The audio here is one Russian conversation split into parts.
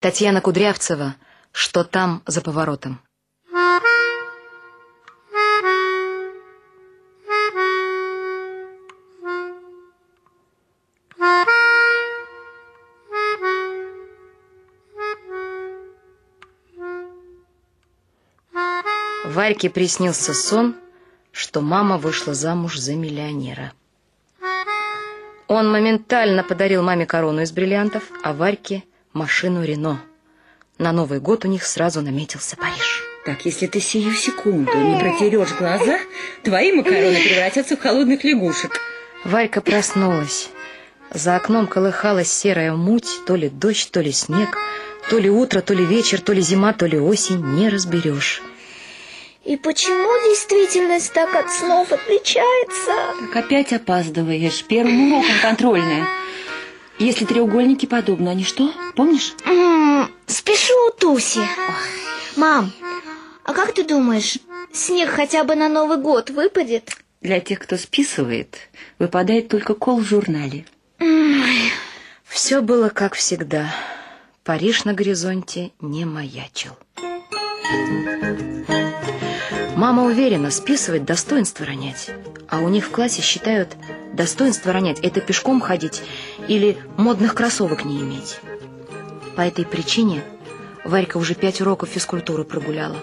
Татьяна Кудрявцева «Что там за поворотом?» Варьке приснился сон, что мама вышла замуж за миллионера. Он моментально подарил маме корону из бриллиантов, а Варьке машину Рено. На Новый год у них сразу наметился Париж. Так, если ты сию секунду не протерешь глаза, твои макароны превратятся в холодных лягушек. Варька проснулась. За окном колыхалась серая муть, то ли дождь, то ли снег, то ли утро, то ли вечер, то ли зима, то ли осень, не разберешь. И почему действительность так от снов отличается? Так опять опаздываешь. Первым уроком контрольная. Если треугольники подобны, они что? Помнишь? Спешу у Туси. Мам, а как ты думаешь, снег хотя бы на Новый год выпадет? Для тех, кто списывает, выпадает только кол в журнале. Все было как всегда. Париж на горизонте не маячил. Мама уверена, списывать достоинство ронять. А у них в классе считают, достоинство ронять – это пешком ходить или модных кроссовок не иметь. По этой причине Варька уже пять уроков физкультуры прогуляла.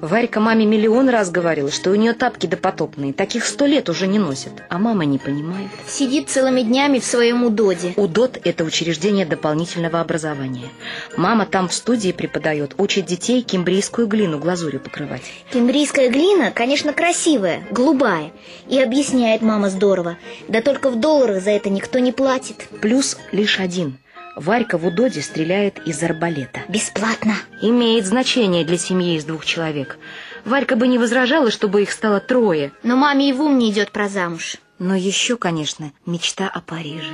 Варька маме миллион раз говорила, что у нее тапки допотопные, таких сто лет уже не носят, а мама не понимает. Сидит целыми днями в своем УДОДе. УДОД – это учреждение дополнительного образования. Мама там в студии преподает, учит детей кембрийскую глину глазурью покрывать. Кембрийская глина, конечно, красивая, голубая. И объясняет мама здорово. Да только в долларах за это никто не платит. Плюс лишь один – Варька в Удоде стреляет из арбалета. Бесплатно. Имеет значение для семьи из двух человек. Варька бы не возражала, чтобы их стало трое. Но маме и в ум не идет про замуж. Но еще, конечно, мечта о Париже.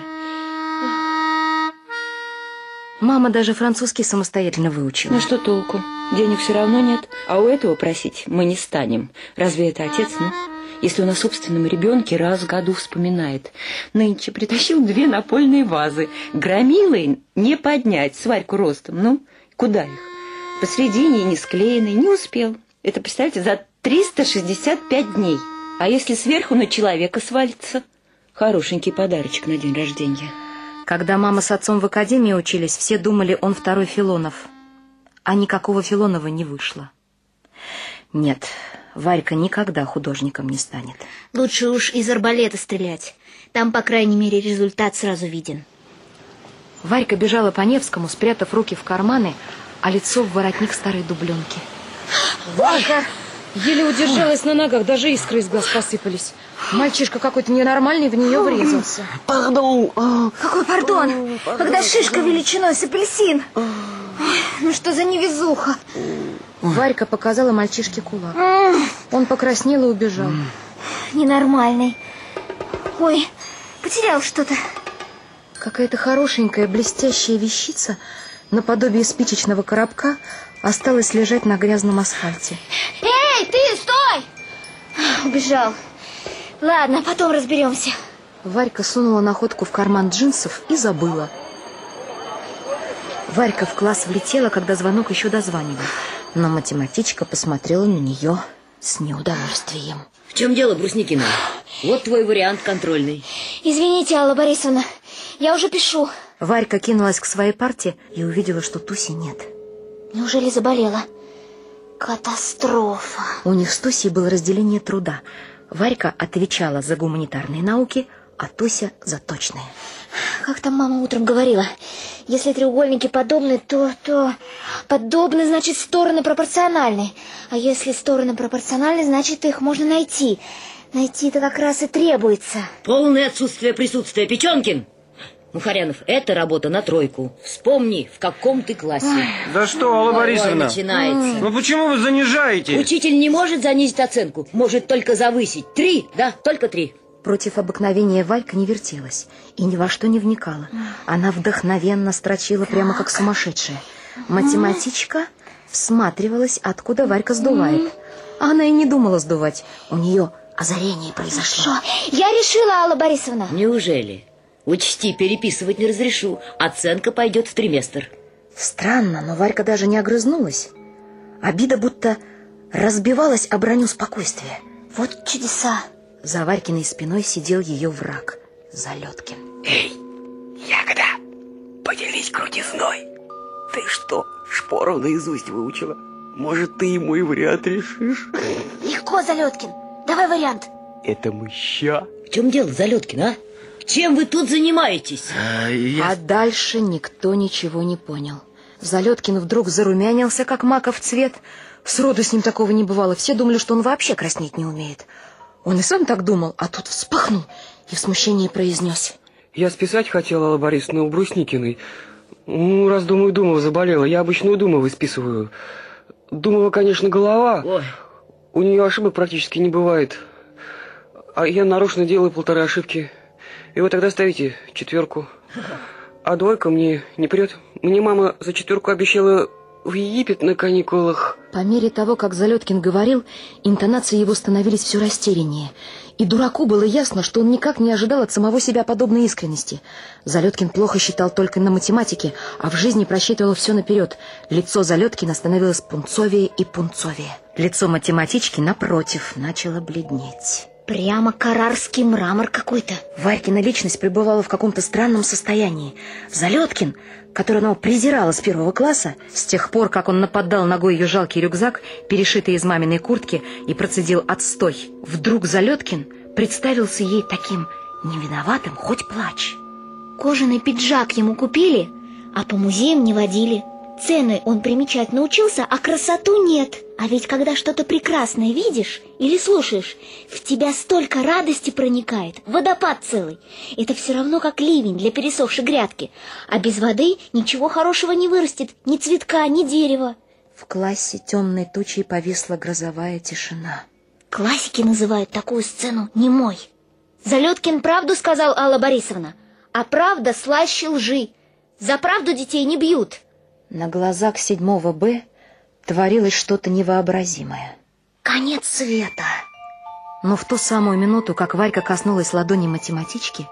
Мама даже французский самостоятельно выучила. Ну что толку? Денег все равно нет. А у этого просить мы не станем. Разве это отец, ну? Если он о собственном ребенке раз в году вспоминает. Нынче притащил две напольные вазы. Громилой не поднять сварьку ростом. Ну, куда их? Посредине не склеенный, не успел. Это, представьте, за 365 дней. А если сверху на человека свалится? Хорошенький подарочек на день рождения. Когда мама с отцом в академии учились, все думали, он второй Филонов. А никакого Филонова не вышло. Нет, Варька никогда художником не станет. Лучше уж из арбалета стрелять. Там, по крайней мере, результат сразу виден. Варька бежала по Невскому, спрятав руки в карманы, а лицо в воротник старой дубленки. Варька еле удержалась на ногах, даже искры из глаз посыпались. Мальчишка какой-то ненормальный в нее врезался. Пардон. Какой пардон? Когда шишка величиной с апельсин. Ну что за невезуха? Варька показала мальчишке кулак. Он покраснел и убежал. Ненормальный. Ой, потерял что-то. Какая-то хорошенькая блестящая вещица наподобие спичечного коробка осталась лежать на грязном асфальте. Эй, ты, стой! Убежал. Ладно, потом разберемся. Варька сунула находку в карман джинсов и забыла. Варька в класс влетела, когда звонок еще дозванивал. Но математичка посмотрела на нее с неудовольствием. В чем дело, Брусникина? Вот твой вариант контрольный. Извините, Алла Борисовна, я уже пишу. Варька кинулась к своей парте и увидела, что Туси нет. Неужели заболела? Катастрофа. У них с Тусей было разделение труда. Варька отвечала за гуманитарные науки, а Туся за точные. Как там мама утром говорила? Если треугольники подобны, то... то... Подобны, значит, стороны пропорциональны. А если стороны пропорциональны, значит, их можно найти. Найти-то как раз и требуется. Полное отсутствие присутствия. Печенкин! Мухарянов, это работа на тройку. Вспомни, в каком ты классе. Да что, Алла Борисовна? начинается. Ну почему вы занижаете? Учитель не может занизить оценку, может только завысить. Три, да, только три. Против обыкновения Валька не вертелась и ни во что не вникала. Она вдохновенно строчила прямо как сумасшедшая. Математичка всматривалась, откуда Варька сдувает. А она и не думала сдувать. У нее озарение произошло. Хорошо, я решила, Алла Борисовна. Неужели? Учти, переписывать не разрешу. Оценка пойдет в триместр. Странно, но Варька даже не огрызнулась. Обида будто разбивалась о броню спокойствия. Вот чудеса. За Варькиной спиной сидел ее враг, Залеткин. Эй, ягода, поделись крутизной. Ты что, шпору наизусть выучила? Может, ты ему и вариант решишь? Легко, Залеткин. Давай вариант. Это мыща. В чем дело, Залеткин, а? Чем вы тут занимаетесь? А дальше никто ничего не понял. Залеткин вдруг зарумянился, как маков цвет. Сроду с ним такого не бывало. Все думали, что он вообще краснеть не умеет. Он и сам так думал, а тут вспахнул и в смущении произнес. Я списать хотела, Алла Борисовна, у Брусникиной. Ну, раз думаю, Думова заболела. Я обычно у Думовой списываю. Думова, конечно, голова. Ой, У нее ошибок практически не бывает. А я нарочно делаю полторы ошибки. И вы тогда ставите четверку. А двойка мне не прет. Мне мама за четверку обещала в Египет на каникулах. По мере того, как Залеткин говорил, интонации его становились все растеряннее. И дураку было ясно, что он никак не ожидал от самого себя подобной искренности. Залеткин плохо считал только на математике, а в жизни просчитывал все наперед. Лицо Залеткина становилось пунцовее и пунцовее. Лицо математички, напротив, начало бледнеть. Прямо карарский мрамор какой-то. Варькина личность пребывала в каком-то странном состоянии. Залеткин, который она презирала с первого класса, с тех пор, как он нападал ногой ее жалкий рюкзак, перешитый из маминой куртки, и процедил отстой, вдруг Залеткин представился ей таким невиноватым, хоть плачь. Кожаный пиджак ему купили, а по музеям не водили. Цены он примечать научился, а красоту нет. А ведь когда что-то прекрасное видишь или слушаешь, в тебя столько радости проникает, водопад целый. Это все равно как ливень для пересохшей грядки. А без воды ничего хорошего не вырастет, ни цветка, ни дерева. В классе темной тучей повисла грозовая тишина. Классики называют такую сцену немой. Залеткин правду сказал Алла Борисовна, а правда слаще лжи. За правду детей не бьют. На глазах седьмого Б творилось что-то невообразимое. Конец света. Но в ту самую минуту, как Варька коснулась ладони математички,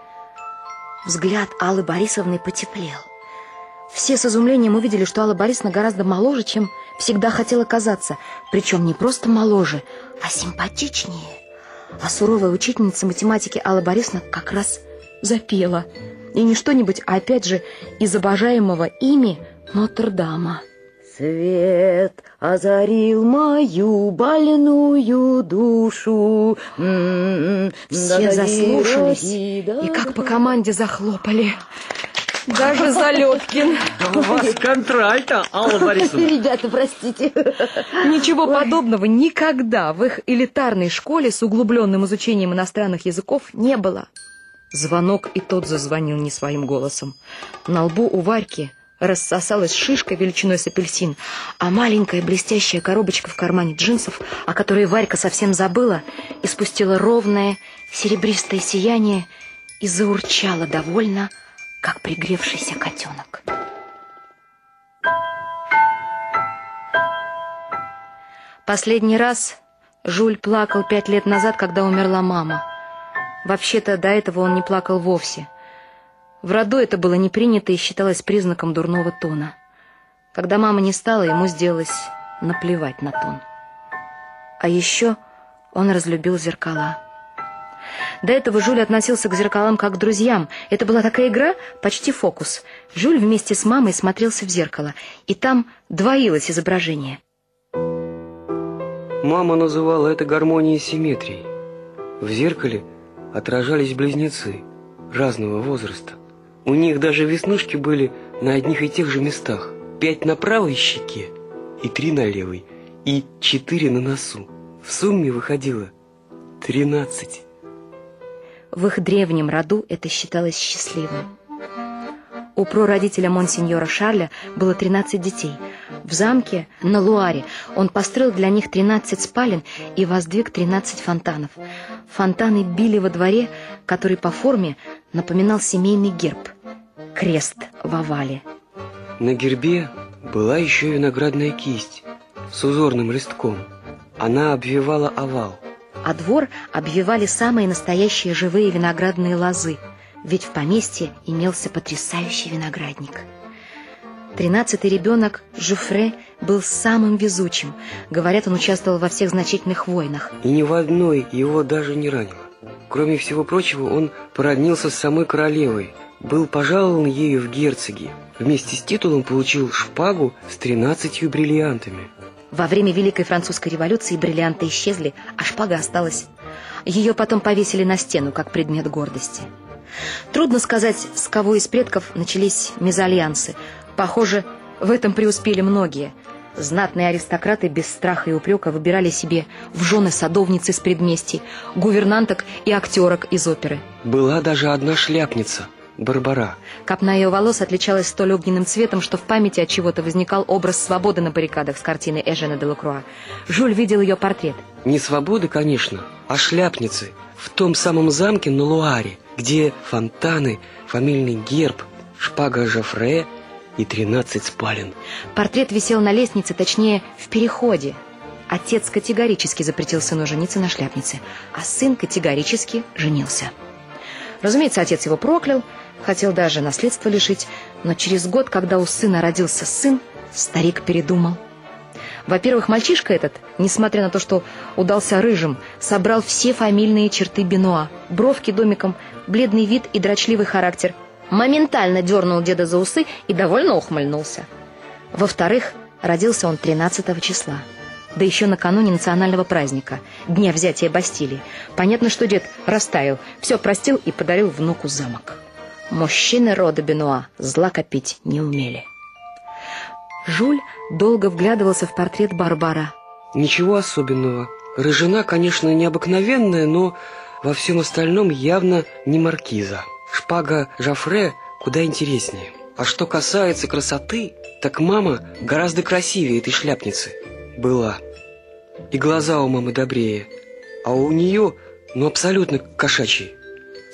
взгляд Аллы Борисовны потеплел. Все с изумлением увидели, что Алла Борисовна гораздо моложе, чем всегда хотела казаться. Причем не просто моложе, а симпатичнее. А суровая учительница математики Алла Борисовна как раз запела. И не что-нибудь, а опять же из обожаемого ими Нотр-Дама. Свет озарил мою больную душу. Все заслушались и как по команде захлопали. Даже Залеткин. У вас контральта, Алла Борисовна. Ребята, простите. Ничего подобного никогда в их элитарной школе с углубленным изучением иностранных языков не было. Звонок и тот зазвонил не своим голосом. На лбу у Варьки рассосалась шишка величиной с апельсин, а маленькая блестящая коробочка в кармане джинсов, о которой Варька совсем забыла, испустила ровное серебристое сияние и заурчала довольно, как пригревшийся котенок. Последний раз Жуль плакал пять лет назад, когда умерла мама. Вообще-то до этого он не плакал вовсе. В роду это было не принято и считалось признаком дурного тона. Когда мама не стала, ему сделалось наплевать на тон. А еще он разлюбил зеркала. До этого Жюль относился к зеркалам как к друзьям. Это была такая игра, почти фокус. Жюль вместе с мамой смотрелся в зеркало, и там двоилось изображение. Мама называла это гармонией симметрии. В зеркале отражались близнецы разного возраста. У них даже веснушки были на одних и тех же местах. Пять на правой щеке и три на левой, и четыре на носу. В сумме выходило тринадцать. В их древнем роду это считалось счастливым. У прародителя монсеньора Шарля было 13 детей. В замке на Луаре он построил для них 13 спален и воздвиг 13 фонтанов. Фонтаны били во дворе, который по форме напоминал семейный герб – крест в овале. На гербе была еще виноградная кисть с узорным листком. Она обвивала овал. А двор обвивали самые настоящие живые виноградные лозы, ведь в поместье имелся потрясающий виноградник. Тринадцатый ребенок Жуфре был самым везучим. Говорят, он участвовал во всех значительных войнах. И ни в одной его даже не ранило. Кроме всего прочего, он породнился с самой королевой, был пожалован ею в герцоги. Вместе с титулом получил шпагу с тринадцатью бриллиантами. Во время Великой Французской революции бриллианты исчезли, а шпага осталась. Ее потом повесили на стену, как предмет гордости. Трудно сказать, с кого из предков начались мезальянсы. Похоже, в этом преуспели многие. Знатные аристократы без страха и упрека выбирали себе в жены садовницы с предместий, гувернанток и актерок из оперы. Была даже одна шляпница – Барбара. Копна ее волос отличалась столь огненным цветом, что в памяти от чего-то возникал образ свободы на баррикадах с картины Эжена де Лакруа. Жюль видел ее портрет. Не свободы, конечно, а шляпницы. В том самом замке на Луаре, где фонтаны, фамильный герб, шпага Жофре и 13 спален. Портрет висел на лестнице, точнее, в переходе. Отец категорически запретил сыну жениться на шляпнице, а сын категорически женился. Разумеется, отец его проклял, хотел даже наследство лишить, но через год, когда у сына родился сын, старик передумал. Во-первых, мальчишка этот, несмотря на то, что удался рыжим, собрал все фамильные черты Бенуа. Бровки домиком, бледный вид и дрочливый характер. Моментально дернул деда за усы и довольно ухмыльнулся. Во-вторых, родился он 13 числа. Да еще накануне национального праздника, дня взятия Бастилии. Понятно, что дед растаял, все простил и подарил внуку замок. Мужчины рода Бенуа зла копить не умели. Жуль долго вглядывался в портрет Барбара. Ничего особенного. Рыжина, конечно, необыкновенная, но во всем остальном явно не маркиза. Шпага Жафре куда интереснее. А что касается красоты, так мама гораздо красивее этой шляпницы была. И глаза у мамы добрее. А у нее, ну, абсолютно кошачьи.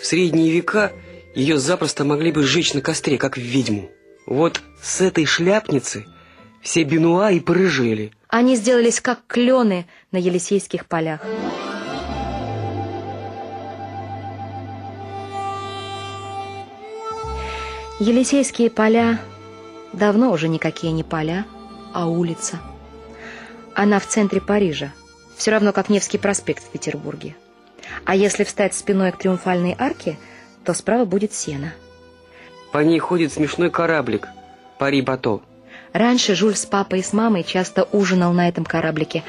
В средние века ее запросто могли бы сжечь на костре, как ведьму. Вот с этой шляпницы все Бенуа и порыжели. Они сделались как клены на Елисейских полях. Елисейские поля давно уже никакие не поля, а улица. Она в центре Парижа, все равно как Невский проспект в Петербурге. А если встать спиной к Триумфальной арке, то справа будет Сена. По ней ходит смешной кораблик Пари-Бато. Раньше Жуль с папой и с мамой часто ужинал на этом кораблике,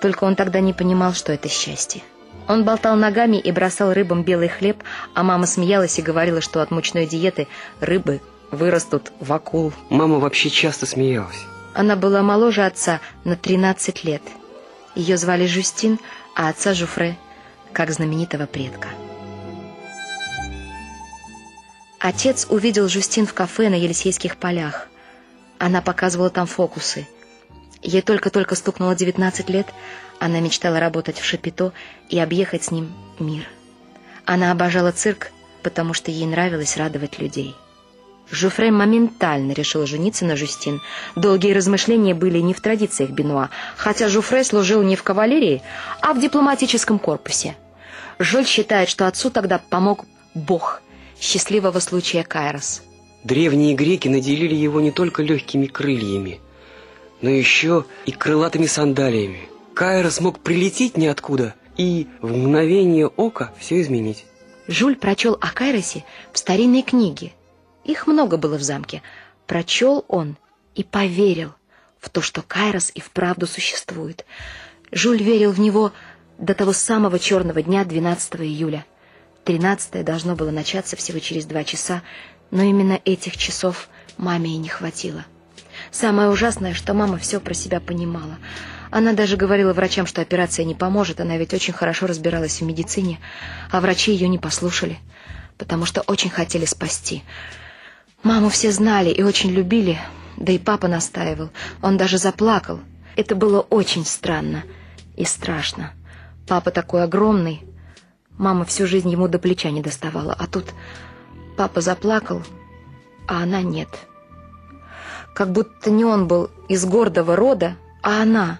только он тогда не понимал, что это счастье. Он болтал ногами и бросал рыбам белый хлеб, а мама смеялась и говорила, что от мучной диеты рыбы вырастут в акул. Мама вообще часто смеялась. Она была моложе отца на 13 лет. Ее звали Жюстин, а отца Жуфре, как знаменитого предка. Отец увидел Жюстин в кафе на Елисейских полях. Она показывала там фокусы. Ей только-только стукнуло 19 лет, она мечтала работать в Шапито и объехать с ним мир. Она обожала цирк, потому что ей нравилось радовать людей. Жуфре моментально решил жениться на Жюстин. Долгие размышления были не в традициях Бенуа, хотя Жуфре служил не в кавалерии, а в дипломатическом корпусе. Жоль считает, что отцу тогда помог Бог счастливого случая Кайрос. Древние греки наделили его не только легкими крыльями, но еще и крылатыми сандалиями. Кайрос мог прилететь ниоткуда и в мгновение ока все изменить. Жуль прочел о Кайросе в старинной книге. Их много было в замке. Прочел он и поверил в то, что Кайрос и вправду существует. Жуль верил в него до того самого черного дня 12 июля. 13 должно было начаться всего через два часа, но именно этих часов маме и не хватило. Самое ужасное, что мама все про себя понимала. Она даже говорила врачам, что операция не поможет, она ведь очень хорошо разбиралась в медицине, а врачи ее не послушали, потому что очень хотели спасти. Маму все знали и очень любили, да и папа настаивал. Он даже заплакал. Это было очень странно и страшно. Папа такой огромный. Мама всю жизнь ему до плеча не доставала, а тут папа заплакал, а она нет. Как будто не он был из гордого рода, а она.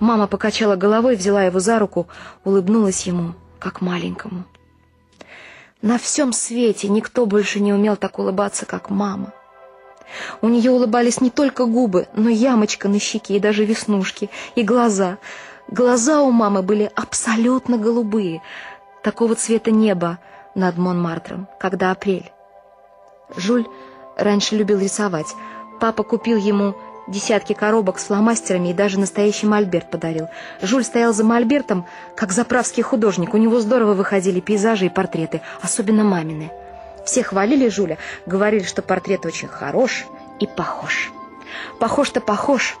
Мама покачала головой, взяла его за руку, улыбнулась ему, как маленькому. На всем свете никто больше не умел так улыбаться, как мама. У нее улыбались не только губы, но ямочка на щеке и даже веснушки, и глаза. Глаза у мамы были абсолютно голубые, такого цвета неба над Монмартром, когда апрель. Жуль раньше любил рисовать. Папа купил ему десятки коробок с фломастерами и даже настоящий мольберт подарил. Жуль стоял за мольбертом, как заправский художник. У него здорово выходили пейзажи и портреты, особенно мамины. Все хвалили Жуля, говорили, что портрет очень хорош и похож. Похож-то похож,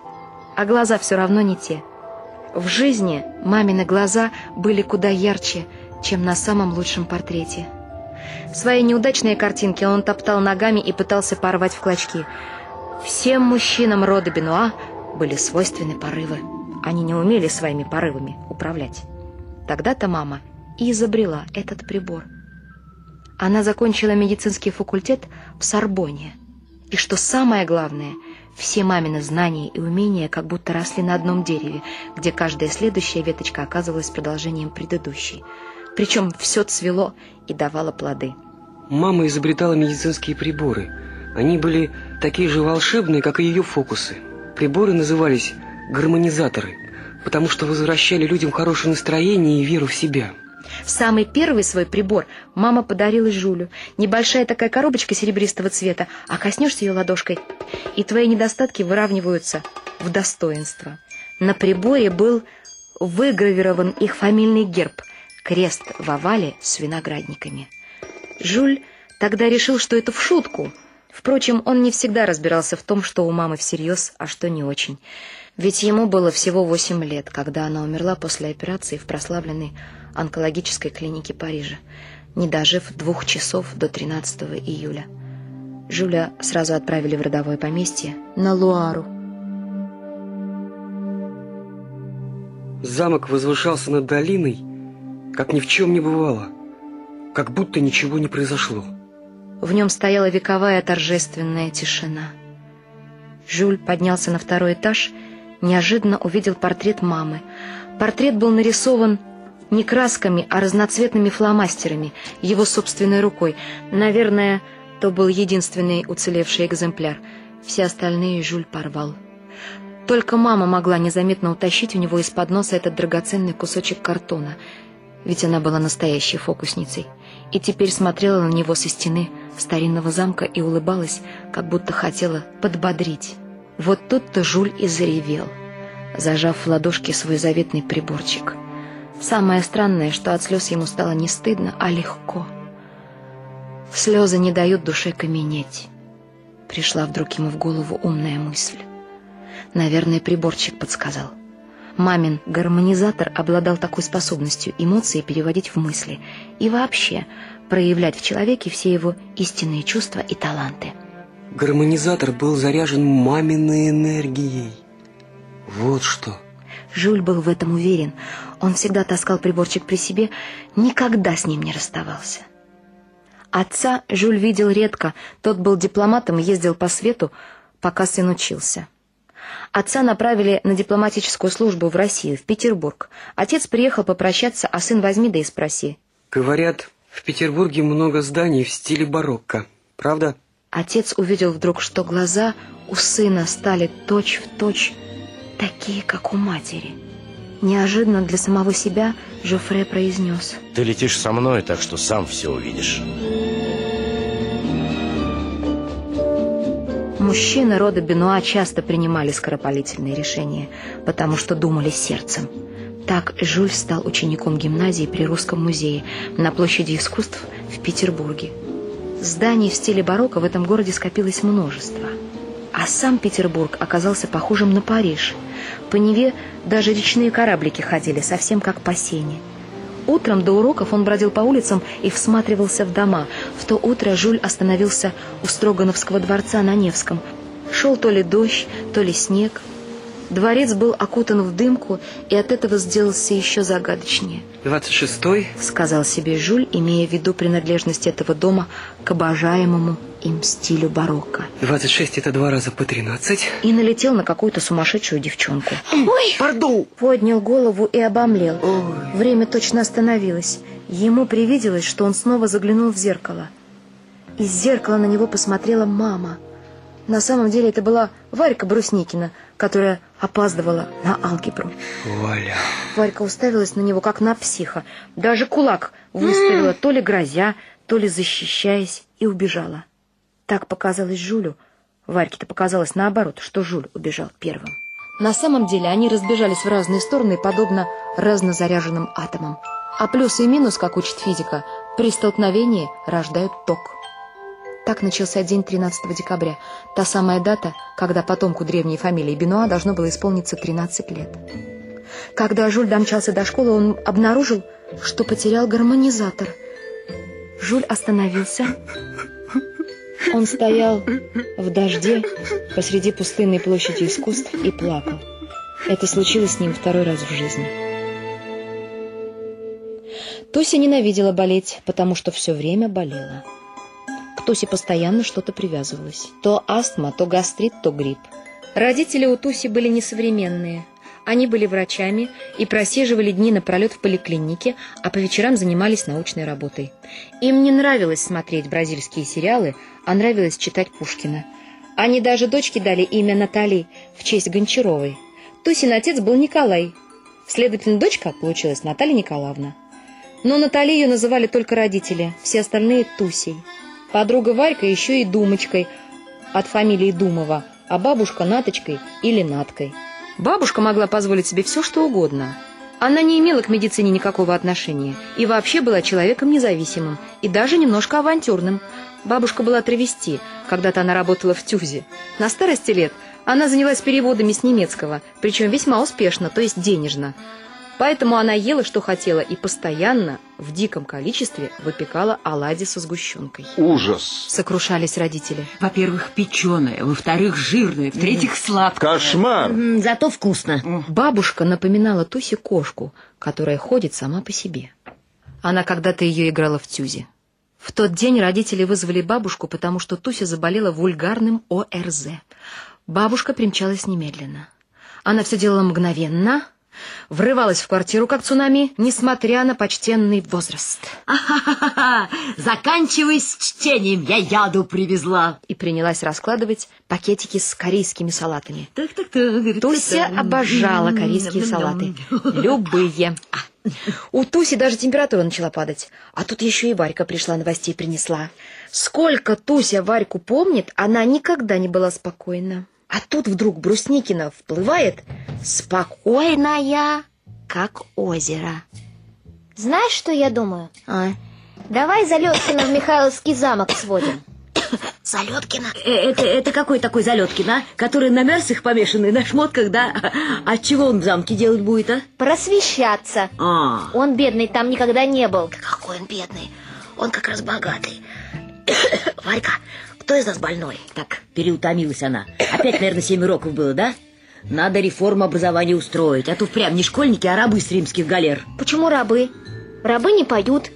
а глаза все равно не те. В жизни мамины глаза были куда ярче, чем на самом лучшем портрете. Свои неудачные картинки он топтал ногами и пытался порвать в клочки. Всем мужчинам рода Бенуа были свойственны порывы. Они не умели своими порывами управлять. Тогда-то мама и изобрела этот прибор. Она закончила медицинский факультет в Сорбоне. И что самое главное, все мамины знания и умения как будто росли на одном дереве, где каждая следующая веточка оказывалась продолжением предыдущей. Причем все цвело и давало плоды. Мама изобретала медицинские приборы. Они были такие же волшебные, как и ее фокусы. Приборы назывались гармонизаторы, потому что возвращали людям хорошее настроение и веру в себя. Самый первый свой прибор мама подарила Жулю. Небольшая такая коробочка серебристого цвета, а коснешься ее ладошкой, и твои недостатки выравниваются в достоинство. На приборе был выгравирован их фамильный герб – крест в овале с виноградниками. Жуль тогда решил, что это в шутку. Впрочем, он не всегда разбирался в том, что у мамы всерьез, а что не очень. Ведь ему было всего восемь лет, когда она умерла после операции в прославленной онкологической клинике Парижа, не дожив двух часов до 13 июля. Жуля сразу отправили в родовое поместье на Луару. Замок возвышался над долиной, как ни в чем не бывало, как будто ничего не произошло. В нем стояла вековая торжественная тишина. Жюль поднялся на второй этаж, неожиданно увидел портрет мамы. Портрет был нарисован не красками, а разноцветными фломастерами, его собственной рукой. Наверное, то был единственный уцелевший экземпляр. Все остальные Жюль порвал. Только мама могла незаметно утащить у него из-под носа этот драгоценный кусочек картона, ведь она была настоящей фокусницей, и теперь смотрела на него со стены старинного замка и улыбалась, как будто хотела подбодрить. Вот тут-то Жуль и заревел, зажав в ладошке свой заветный приборчик — Самое странное, что от слез ему стало не стыдно, а легко. Слезы не дают душе каменеть. Пришла вдруг ему в голову умная мысль. Наверное, приборчик подсказал. Мамин гармонизатор обладал такой способностью эмоции переводить в мысли и вообще проявлять в человеке все его истинные чувства и таланты. Гармонизатор был заряжен маминой энергией. Вот что. Жюль был в этом уверен. Он всегда таскал приборчик при себе, никогда с ним не расставался. Отца Жюль видел редко, тот был дипломатом и ездил по свету, пока сын учился. Отца направили на дипломатическую службу в Россию, в Петербург. Отец приехал попрощаться, а сын возьми да и спроси. Говорят, в Петербурге много зданий в стиле барокко, правда? Отец увидел вдруг, что глаза у сына стали точь-в-точь точь такие, как у матери. Неожиданно для самого себя Жофре произнес. Ты летишь со мной, так что сам все увидишь. Мужчины рода Бенуа часто принимали скоропалительные решения, потому что думали сердцем. Так Жюль стал учеником гимназии при Русском музее на площади искусств в Петербурге. Зданий в стиле барокко в этом городе скопилось множество. А сам Петербург оказался похожим на Париж – по Неве даже речные кораблики ходили, совсем как по сене. Утром до уроков он бродил по улицам и всматривался в дома. В то утро Жуль остановился у Строгановского дворца на Невском. Шел то ли дождь, то ли снег. Дворец был окутан в дымку и от этого сделался еще загадочнее. «Двадцать шестой?» — сказал себе Жуль, имея в виду принадлежность этого дома к обожаемому им стилю барокко. «Двадцать шесть — это два раза по тринадцать». И налетел на какую-то сумасшедшую девчонку. Ой! Пардон! Поднял голову и обомлел. Ой. Время точно остановилось. Ему привиделось, что он снова заглянул в зеркало. Из зеркала на него посмотрела мама. На самом деле это была Варька Брусникина, которая опаздывала на алгебру. Валя. Варька уставилась на него, как на психа. Даже кулак выставила, то ли грозя, то ли защищаясь, и убежала. Так показалось Жулю. Варьке-то показалось наоборот, что Жуль убежал первым. На самом деле они разбежались в разные стороны, подобно разнозаряженным атомам. А плюс и минус, как учит физика, при столкновении рождают ток. Так начался день 13 декабря, та самая дата, когда потомку древней фамилии Бенуа должно было исполниться 13 лет. Когда Жуль домчался до школы, он обнаружил, что потерял гармонизатор. Жуль остановился. Он стоял в дожде посреди пустынной площади искусств и плакал. Это случилось с ним второй раз в жизни. Туся ненавидела болеть, потому что все время болела. К Тусе постоянно что-то привязывалось. То астма, то гастрит, то грипп. Родители у Туси были несовременные. Они были врачами и просиживали дни напролет в поликлинике, а по вечерам занимались научной работой. Им не нравилось смотреть бразильские сериалы, а нравилось читать Пушкина. Они даже дочке дали имя Натали в честь Гончаровой. Тусин отец был Николай. Следовательно, дочка получилась Наталья Николаевна. Но Натали ее называли только родители, все остальные — Тусей. Подруга Варька еще и Думочкой от фамилии Думова, а бабушка Наточкой или Наткой. Бабушка могла позволить себе все, что угодно. Она не имела к медицине никакого отношения и вообще была человеком независимым и даже немножко авантюрным. Бабушка была травести, когда-то она работала в ТЮЗе. На старости лет она занялась переводами с немецкого, причем весьма успешно, то есть денежно. Поэтому она ела, что хотела, и постоянно, в диком количестве, выпекала оладьи со сгущенкой. Ужас. Сокрушались родители. Во-первых, печеное, во-вторых, жирное, в-третьих, сладкое. Кошмар. Зато вкусно. Бабушка напоминала Тусе кошку, которая ходит сама по себе. Она когда-то ее играла в тюзе. В тот день родители вызвали бабушку, потому что Туся заболела вульгарным ОРЗ. Бабушка примчалась немедленно. Она все делала мгновенно, врывалась в квартиру, как цунами, несмотря на почтенный возраст. Ха-ха-ха. Заканчивай с чтением, я яду привезла. И принялась раскладывать пакетики с корейскими салатами. Так-так-так. Туся обожала корейские салаты. Любые. У Туси даже температура начала падать. А тут еще и Варька пришла, новостей принесла. Сколько Туся Варьку помнит, она никогда не была спокойна. А тут вдруг Брусникина вплывает, спокойная, как озеро. Знаешь, что я думаю? А? Давай Залеткина в Михайловский замок сводим. Залеткина? Э, Это, это какой такой Залеткин, а? Который на мерсах помешанный, на шмотках, да? А чего он в замке делать будет, а? Просвещаться. А, Он бедный там никогда не был. Какой он бедный. Он как раз богатый. Варька, кто из нас больной? так, переутомилась она. Опять, наверное, семь уроков было, да? Надо реформу образования устроить, а то прям не школьники, а рабы с римских галер. Почему рабы? Рабы не поют.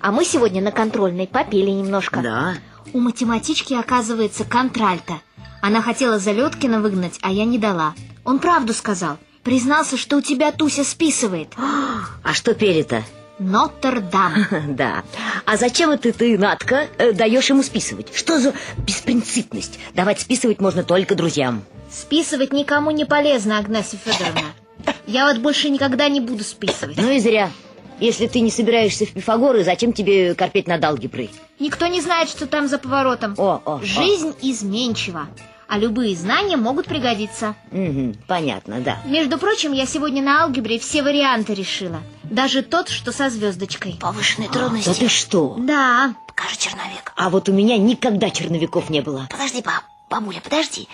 А мы сегодня на контрольной попели немножко. Да. У математички, оказывается, контральта. Она хотела Залеткина выгнать, а я не дала. Он правду сказал. Признался, что у тебя Туся списывает. А что пели-то? Нотр-Дам. Да. А зачем это ты, Натка, э, даешь ему списывать? Что за беспринципность? Давать списывать можно только друзьям. Списывать никому не полезно, Агнесия Федоровна. Я вот больше никогда не буду списывать. Ну и зря. Если ты не собираешься в Пифагоры, зачем тебе корпеть над алгеброй? Никто не знает, что там за поворотом. О, о, о. Жизнь изменчива, а любые знания могут пригодиться. Мгм, понятно, да. Между прочим, я сегодня на алгебре все варианты решила. Даже тот, что со звездочкой. Повышенные Да трудности. ты что? Да, Покажи черновик. А вот у меня никогда черновиков не было. Подожди, баб, бабуля, подожди.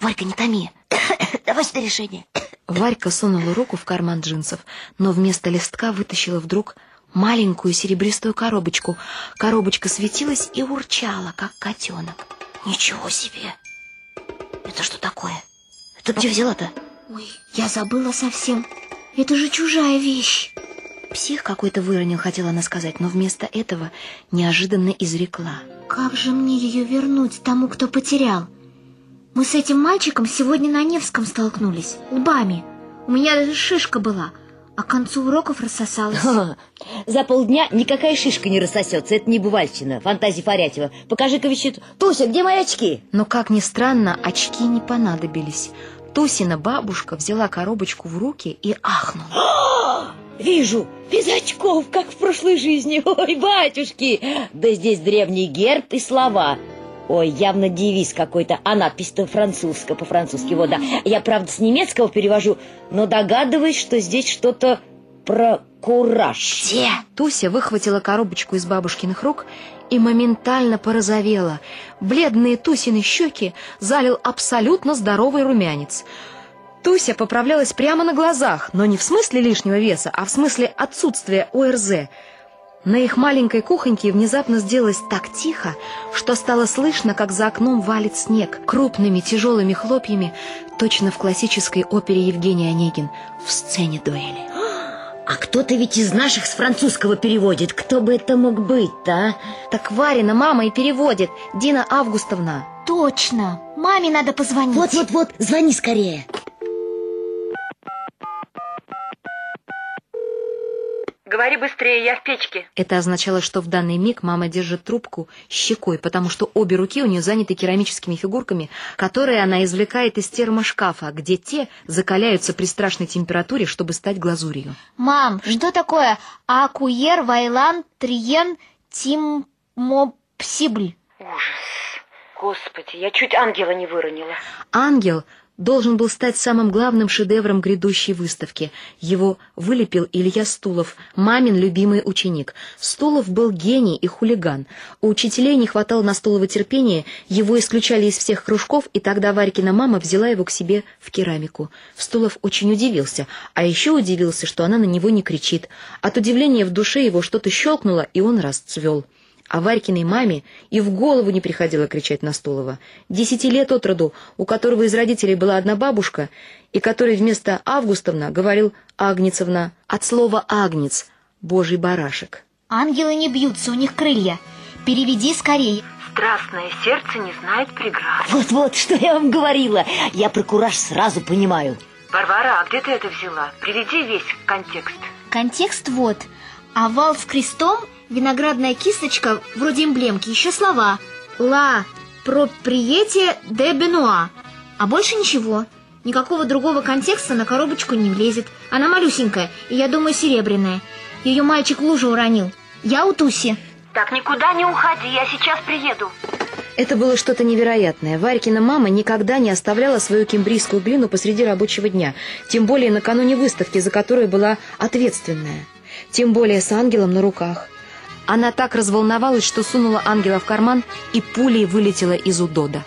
Варька, не томи. Давай сюда решение. Варька сунула руку в карман джинсов, но вместо листка вытащила вдруг маленькую серебристую коробочку. Коробочка светилась и урчала, как котенок. Ничего себе! Это что такое? Ты где взяла-то? Ой, я забыла совсем. Это же чужая вещь. Псих какой-то выронил, хотела она сказать, но вместо этого неожиданно изрекла. Как же мне ее вернуть тому, кто потерял? Мы с этим мальчиком сегодня на Невском столкнулись, лбами. У меня даже шишка была. А к концу уроков рассосалась. Ха, За полдня никакая шишка не рассосется. Это не бывальщина. Фантазия Фарятьева. Покажи-ка вещицу. Туся, где мои очки? Но, как ни странно, очки не понадобились. Тусина бабушка взяла коробочку в руки и ахнула. Вижу, без очков, как в прошлой жизни. Ой, батюшки! Да здесь древний герб и слова. Ой, явно девиз какой-то, а надпись-то французская, по-французски, вот, да. Я, правда, с немецкого перевожу, но догадываюсь, что здесь что-то про кураж. Где? Туся выхватила коробочку из бабушкиных рук и моментально порозовела. Бледные Тусины щеки залил абсолютно здоровый румянец. Туся поправлялась прямо на глазах, но не в смысле лишнего веса, а в смысле отсутствия ОРЗ. На их маленькой кухоньке внезапно сделалось так тихо, что стало слышно, как за окном валит снег крупными тяжелыми хлопьями, точно в классической опере Евгений Онегин в сцене дуэли. А кто-то ведь из наших с французского переводит. Кто бы это мог быть-то, а? Так Варина мама и переводит, Дина Августовна. Точно. Маме надо позвонить. Вот-вот-вот, звони скорее. Говори быстрее, я в печке. Это означало, что в данный миг мама держит трубку щекой, потому что обе руки у нее заняты керамическими фигурками, которые она извлекает из термошкафа, где те закаляются при страшной температуре, чтобы стать глазурью. Мам, что такое акуер, вайлан, триен, тиммопсибль? Ужас. Господи, я чуть ангела не выронила. Ангел должен был стать самым главным шедевром грядущей выставки. Его вылепил Илья Стулов, мамин любимый ученик. Стулов был гений и хулиган. У учителей не хватало на Стулова терпения, его исключали из всех кружков, и тогда Варькина мама взяла его к себе в керамику. Стулов очень удивился, а еще удивился, что она на него не кричит. От удивления в душе его что-то щелкнуло, и он расцвел. А Варькиной маме и в голову не приходило кричать на Стулова. Десяти лет от роду, у которого из родителей была одна бабушка, и который вместо Августовна говорил Агнецовна от слова «агнец» — божий барашек. Ангелы не бьются, у них крылья. Переведи скорее. Страстное сердце не знает преград. Вот-вот, что я вам говорила. Я про кураж сразу понимаю. Варвара, а где ты это взяла? Приведи весь контекст. Контекст вот. Овал с крестом, виноградная кисточка, вроде эмблемки, еще слова. Ла проприете де Бенуа. А больше ничего. Никакого другого контекста на коробочку не влезет. Она малюсенькая, и, я думаю, серебряная. Ее мальчик лужу уронил. Я у Туси. Так, никуда не уходи, я сейчас приеду. Это было что-то невероятное. Варькина мама никогда не оставляла свою кембрийскую глину посреди рабочего дня, тем более накануне выставки, за которую была ответственная. Тем более с ангелом на руках. Она так разволновалась, что сунула ангела в карман и пулей вылетела из удода.